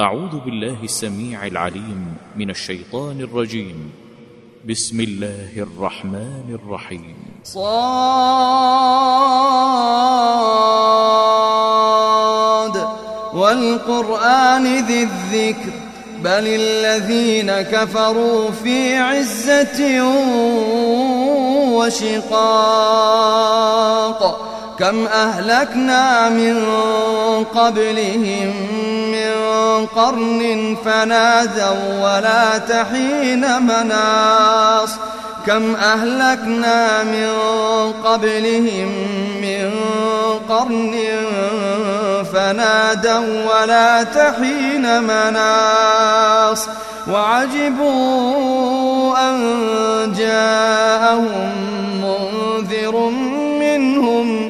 أعوذ بالله السميع العليم من الشيطان الرجيم. بسم الله الرحمن الرحيم. صاد. والقرآن ذي الذكر. بل الذين كفروا في عزة وشقاق. كم أهلكنا من قبلهم من قرن فنادوا ولا تحين مناص. كم أهلكنا من قبلهم من قرن فنادوا ولا تحين مناص. وعجبوا أن جاءهم منذر منهم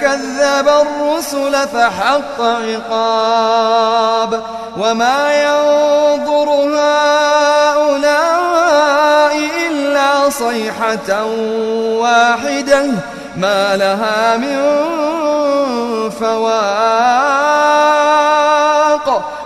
كذب الرسل فحق عقاب وما ينظر هؤلاء إلا صيحة واحدة ما لها من فواق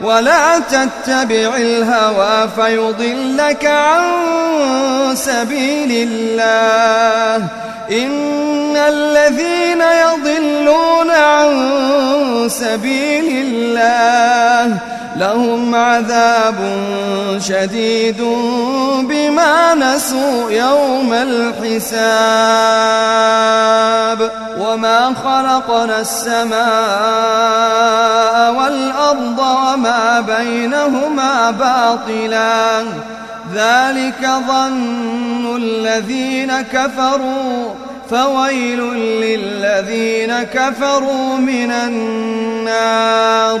ولا تتبع الهوى فيضلك عن سبيل الله. إن الذين يضلون عن سبيل الله لهم عذاب شديد بما نسوا يوم الحساب وما خلقنا السماء والأرض وما بينهما باطلا. ذلك ظن الذين كفروا فويل للذين كفروا من النار.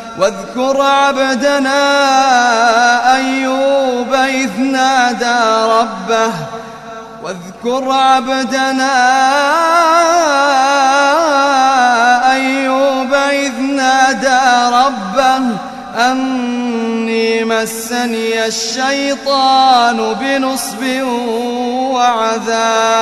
واذكر عبدنا أيوب إذ نادى ربه. واذكر عبدنا أيوب إذ نادى ربه. أني مسني الشيطان بنصب وعذاب.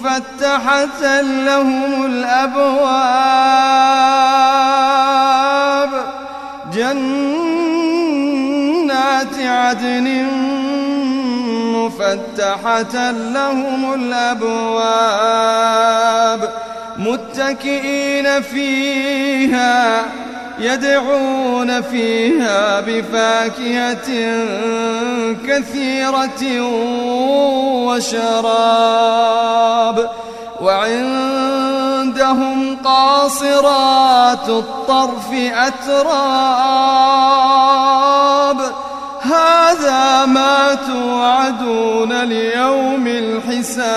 مفتحة لهم الأبواب. جنات عدن مفتحة لهم الأبواب. متكئين فيها يدعون فيها بفاكهة كثيرة وشراب. وعندهم قاصرات الطرف أتراب. هذا ما توعدون ليوم الحساب.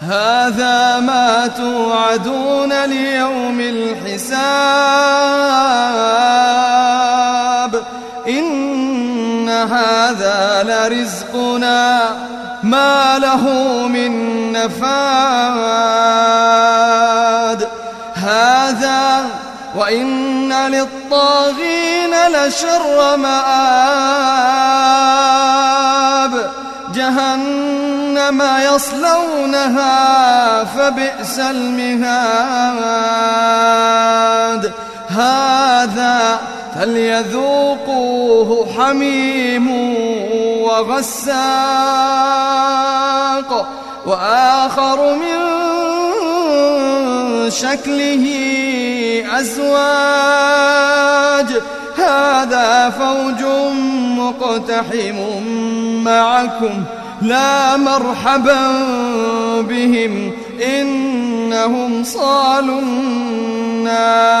هذا ما توعدون ليوم الحساب. إن هذا لرزقنا. ما له من نفاد. هذا وإن للطاغين لشر مآب. جهنم يصلونها فبئس المهاد. هذا فليذوقوه حميم وغساق وآخر من شكله أزواج؟ هذا فوج مقتحم معكم لا مرحبا بهم إنهم صالوا النار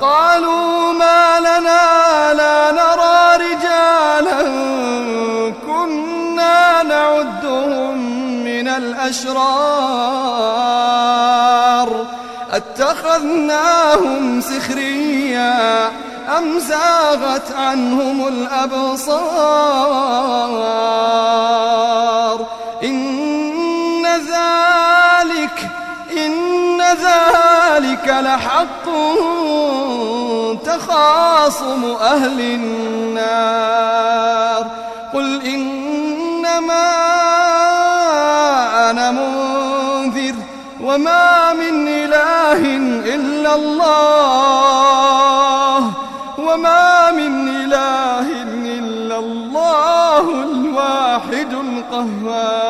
وقالوا ما لنا لا نرى رجالا كنا نعدهم من الأشرار. أتخذناهم سخريا أم زاغت عنهم الأبصار؟ إن ذلك إن ذلك لحق تخاصم أهل النار. قل إنما أنا منذر وما من إله إلا الله. وما من إله إلا الله الواحد القهار.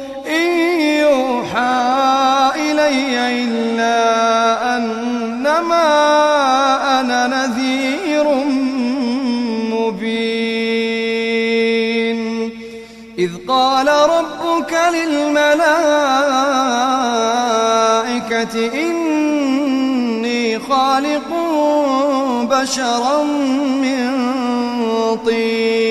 إلي إلا أنما أنا نذير مبين. إذ قال ربك للملائكة إني خالق بشرا من طين.